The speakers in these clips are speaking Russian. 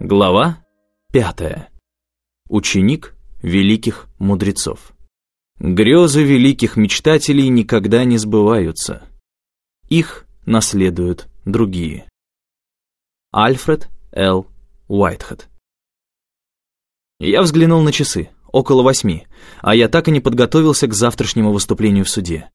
Глава пятая. Ученик великих мудрецов. Грезы великих мечтателей никогда не сбываются. Их наследуют другие. Альфред Л. Уайтхед. Я взглянул на часы, около восьми, а я так и не подготовился к завтрашнему выступлению в суде.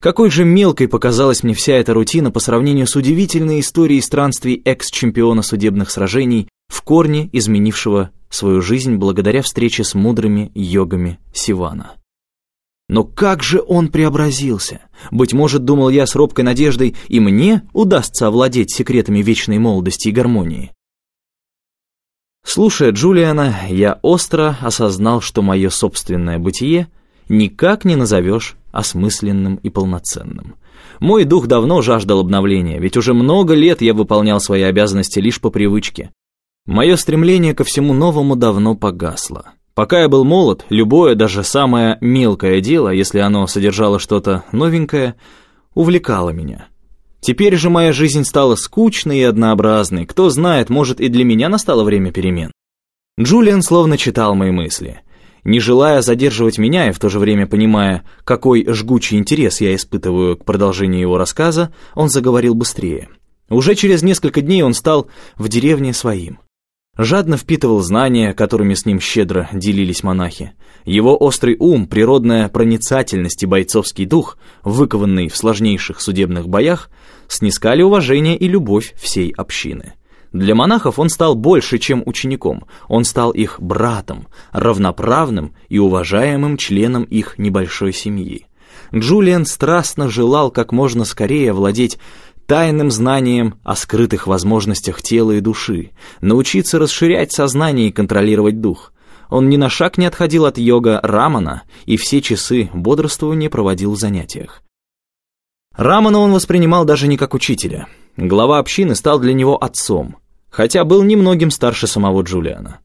Какой же мелкой показалась мне вся эта рутина по сравнению с удивительной историей странствий экс-чемпиона судебных сражений в корне изменившего свою жизнь благодаря встрече с мудрыми йогами Сивана. Но как же он преобразился? Быть может, думал я с робкой надеждой, и мне удастся овладеть секретами вечной молодости и гармонии. Слушая Джулиана, я остро осознал, что мое собственное бытие никак не назовешь осмысленным и полноценным. Мой дух давно жаждал обновления, ведь уже много лет я выполнял свои обязанности лишь по привычке. Мое стремление ко всему новому давно погасло. Пока я был молод, любое, даже самое мелкое дело, если оно содержало что-то новенькое, увлекало меня. Теперь же моя жизнь стала скучной и однообразной. Кто знает, может и для меня настало время перемен. Джулиан словно читал мои мысли. Не желая задерживать меня и в то же время понимая, какой жгучий интерес я испытываю к продолжению его рассказа, он заговорил быстрее. Уже через несколько дней он стал в деревне своим жадно впитывал знания, которыми с ним щедро делились монахи. Его острый ум, природная проницательность и бойцовский дух, выкованный в сложнейших судебных боях, снискали уважение и любовь всей общины. Для монахов он стал больше, чем учеником, он стал их братом, равноправным и уважаемым членом их небольшой семьи. Джулиан страстно желал как можно скорее овладеть тайным знанием о скрытых возможностях тела и души, научиться расширять сознание и контролировать дух. Он ни на шаг не отходил от йога Рамана и все часы бодрствования проводил в занятиях. Рамана он воспринимал даже не как учителя. Глава общины стал для него отцом, хотя был немногим старше самого Джулиана.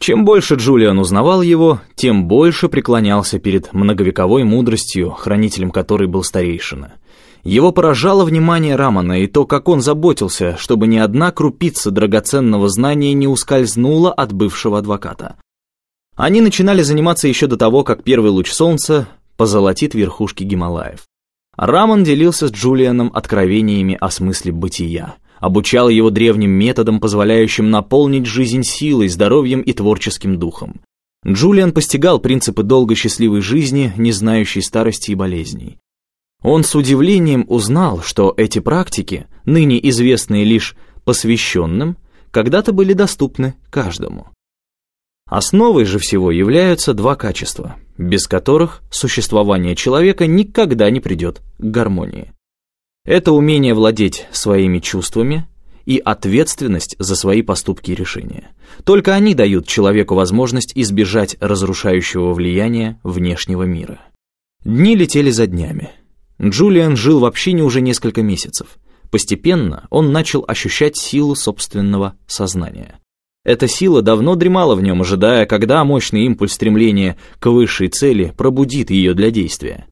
Чем больше Джулиан узнавал его, тем больше преклонялся перед многовековой мудростью, хранителем которой был старейшина — его поражало внимание Рамана и то, как он заботился, чтобы ни одна крупица драгоценного знания не ускользнула от бывшего адвоката. Они начинали заниматься еще до того, как первый луч солнца позолотит верхушки Гималаев. Раман делился с Джулианом откровениями о смысле бытия, обучал его древним методам, позволяющим наполнить жизнь силой, здоровьем и творческим духом. Джулиан постигал принципы долгой счастливой жизни, не знающей старости и болезней. Он с удивлением узнал, что эти практики, ныне известные лишь посвященным, когда-то были доступны каждому. Основой же всего являются два качества, без которых существование человека никогда не придет к гармонии. Это умение владеть своими чувствами и ответственность за свои поступки и решения. Только они дают человеку возможность избежать разрушающего влияния внешнего мира. Дни летели за днями. Джулиан жил в общине уже несколько месяцев. Постепенно он начал ощущать силу собственного сознания. Эта сила давно дремала в нем, ожидая, когда мощный импульс стремления к высшей цели пробудит ее для действия.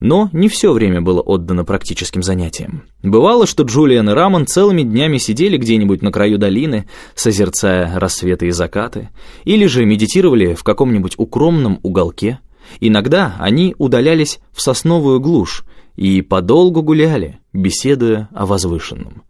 Но не все время было отдано практическим занятиям. Бывало, что Джулиан и Рамон целыми днями сидели где-нибудь на краю долины, созерцая рассветы и закаты, или же медитировали в каком-нибудь укромном уголке. Иногда они удалялись в сосновую глушь, и подолгу гуляли, беседуя о возвышенном.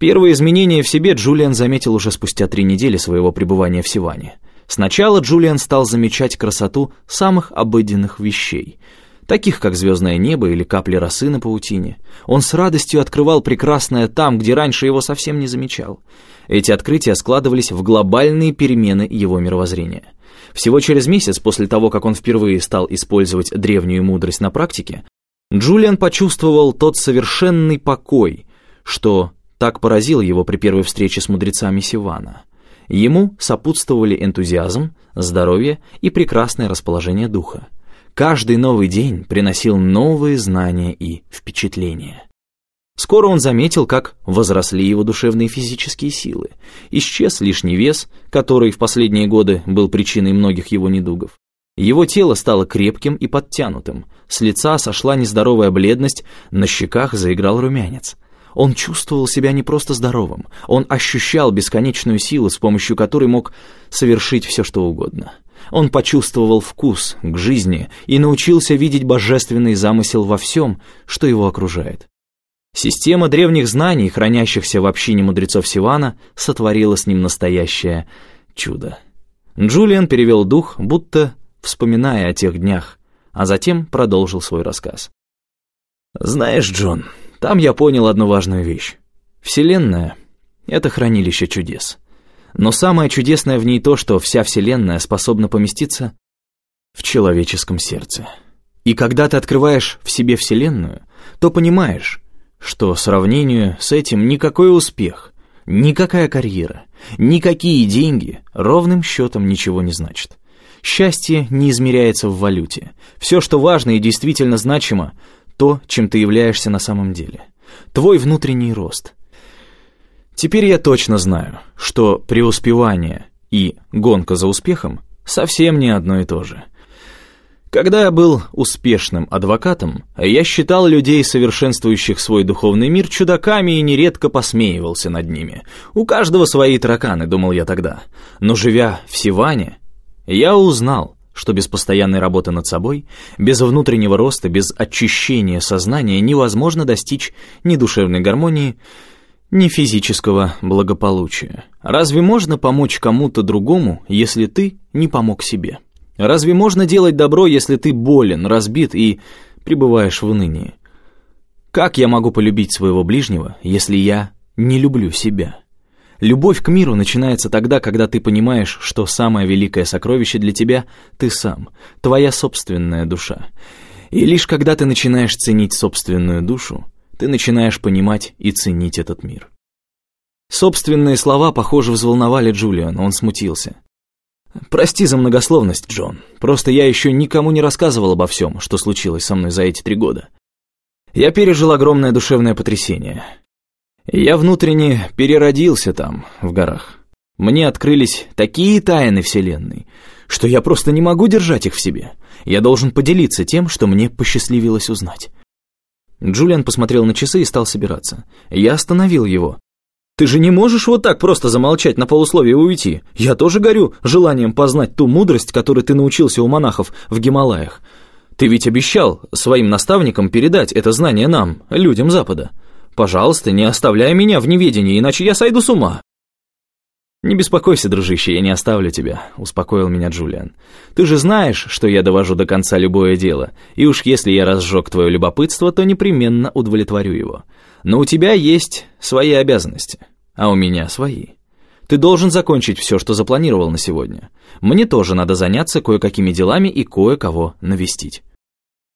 Первые изменения в себе Джулиан заметил уже спустя три недели своего пребывания в Сиване. Сначала Джулиан стал замечать красоту самых обыденных вещей, таких как звездное небо или капли росы на паутине. Он с радостью открывал прекрасное там, где раньше его совсем не замечал. Эти открытия складывались в глобальные перемены его мировоззрения. Всего через месяц после того, как он впервые стал использовать древнюю мудрость на практике, Джулиан почувствовал тот совершенный покой, что так поразил его при первой встрече с мудрецами Сивана. Ему сопутствовали энтузиазм, здоровье и прекрасное расположение духа. Каждый новый день приносил новые знания и впечатления. Скоро он заметил, как возросли его душевные и физические силы. Исчез лишний вес, который в последние годы был причиной многих его недугов. Его тело стало крепким и подтянутым, с лица сошла нездоровая бледность, на щеках заиграл румянец. Он чувствовал себя не просто здоровым, он ощущал бесконечную силу, с помощью которой мог совершить все, что угодно. Он почувствовал вкус к жизни и научился видеть божественный замысел во всем, что его окружает. Система древних знаний, хранящихся в общине мудрецов Сивана, сотворила с ним настоящее чудо. Джулиан перевел дух, будто вспоминая о тех днях, а затем продолжил свой рассказ. «Знаешь, Джон, там я понял одну важную вещь. Вселенная — это хранилище чудес. Но самое чудесное в ней то, что вся Вселенная способна поместиться в человеческом сердце. И когда ты открываешь в себе Вселенную, то понимаешь, что сравнению с этим никакой успех, никакая карьера, никакие деньги ровным счетом ничего не значат. Счастье не измеряется в валюте. Все, что важно и действительно значимо, то, чем ты являешься на самом деле. Твой внутренний рост. Теперь я точно знаю, что преуспевание и гонка за успехом совсем не одно и то же – когда я был успешным адвокатом, я считал людей, совершенствующих свой духовный мир, чудаками и нередко посмеивался над ними. У каждого свои тараканы, думал я тогда. Но живя в Сиване, я узнал, что без постоянной работы над собой, без внутреннего роста, без очищения сознания невозможно достичь ни душевной гармонии, ни физического благополучия. Разве можно помочь кому-то другому, если ты не помог себе? Разве можно делать добро, если ты болен, разбит и пребываешь в унынии? Как я могу полюбить своего ближнего, если я не люблю себя? Любовь к миру начинается тогда, когда ты понимаешь, что самое великое сокровище для тебя — ты сам, твоя собственная душа. И лишь когда ты начинаешь ценить собственную душу, ты начинаешь понимать и ценить этот мир. Собственные слова, похоже, взволновали Джулиана, он смутился. «Прости за многословность, Джон. Просто я еще никому не рассказывал обо всем, что случилось со мной за эти три года. Я пережил огромное душевное потрясение. Я внутренне переродился там, в горах. Мне открылись такие тайны Вселенной, что я просто не могу держать их в себе. Я должен поделиться тем, что мне посчастливилось узнать». Джулиан посмотрел на часы и стал собираться. Я остановил его. Ты же не можешь вот так просто замолчать на полусловие и уйти. Я тоже горю желанием познать ту мудрость, которой ты научился у монахов в Гималаях. Ты ведь обещал своим наставникам передать это знание нам, людям Запада. Пожалуйста, не оставляй меня в неведении, иначе я сойду с ума». «Не беспокойся, дружище, я не оставлю тебя», — успокоил меня Джулиан. «Ты же знаешь, что я довожу до конца любое дело, и уж если я разжег твое любопытство, то непременно удовлетворю его. Но у тебя есть свои обязанности, а у меня свои. Ты должен закончить все, что запланировал на сегодня. Мне тоже надо заняться кое-какими делами и кое-кого навестить».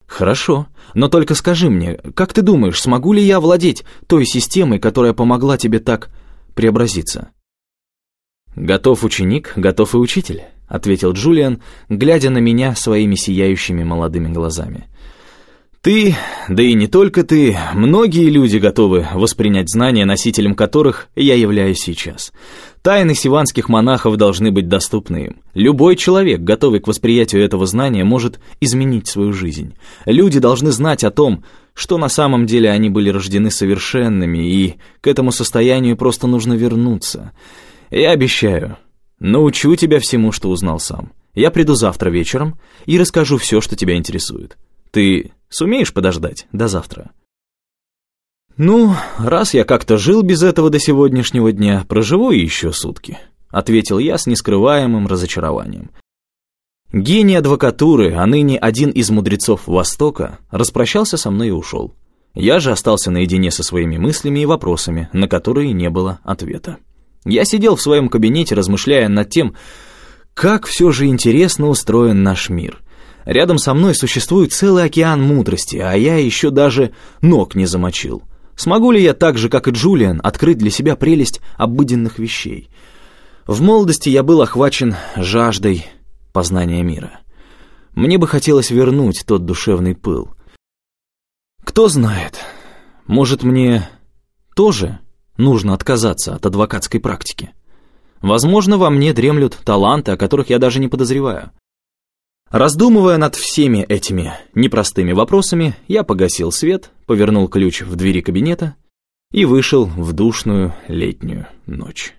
«Хорошо, но только скажи мне, как ты думаешь, смогу ли я владеть той системой, которая помогла тебе так преобразиться?» «Готов ученик, готов и учитель», — ответил Джулиан, глядя на меня своими сияющими молодыми глазами. Ты, да и не только ты, многие люди готовы воспринять знания, носителем которых я являюсь сейчас. Тайны сиванских монахов должны быть доступны им. Любой человек, готовый к восприятию этого знания, может изменить свою жизнь. Люди должны знать о том, что на самом деле они были рождены совершенными, и к этому состоянию просто нужно вернуться. Я обещаю, научу тебя всему, что узнал сам. Я приду завтра вечером и расскажу все, что тебя интересует. Ты Сумеешь подождать до завтра?» «Ну, раз я как-то жил без этого до сегодняшнего дня, проживу еще сутки», ответил я с нескрываемым разочарованием. Гений адвокатуры, а ныне один из мудрецов Востока, распрощался со мной и ушел. Я же остался наедине со своими мыслями и вопросами, на которые не было ответа. Я сидел в своем кабинете, размышляя над тем, как все же интересно устроен наш мир — Рядом со мной существует целый океан мудрости, а я еще даже ног не замочил. Смогу ли я так же, как и Джулиан, открыть для себя прелесть обыденных вещей? В молодости я был охвачен жаждой познания мира. Мне бы хотелось вернуть тот душевный пыл. Кто знает, может, мне тоже нужно отказаться от адвокатской практики? Возможно, во мне дремлют таланты, о которых я даже не подозреваю. Раздумывая над всеми этими непростыми вопросами, я погасил свет, повернул ключ в двери кабинета и вышел в душную летнюю ночь.